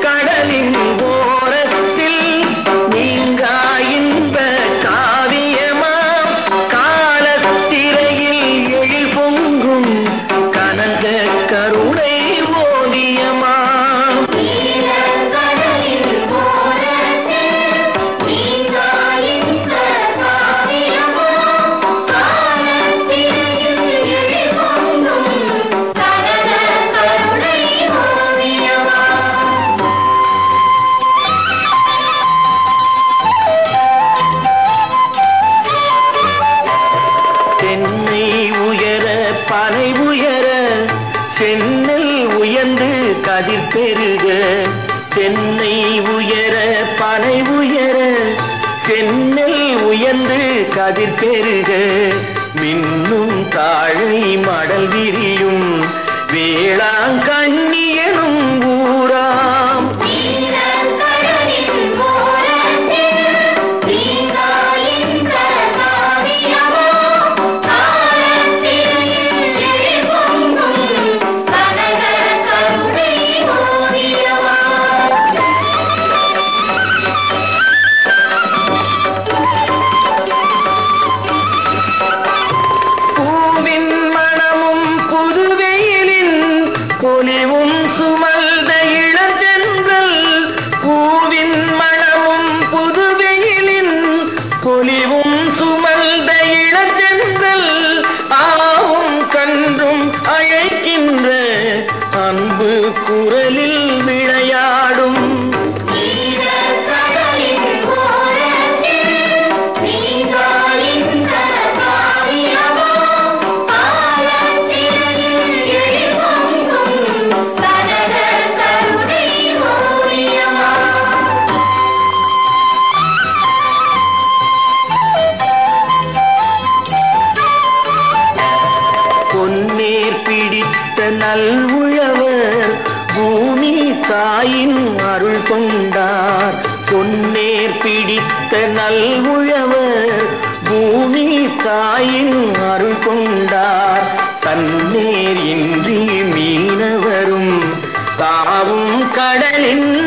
கடலின் சென்னல் உயர்ந்து கதிர் பெருக தென்னை உயர பனை உயர. சென்னல் உயர்ந்து கதிர் பெருக மின்னும் தாழை மடல் விரியும். வேளாங்கண்ணியனும் நல்வுழவர் பூமி தாயின் அருள் கொண்டார். பொன்னேர் பிடித்த நல்வுழவர் பூமி தாயின் அருள் கொண்டார். தன்னேர் இன்றி மீனவரும் தாவும் கடலின்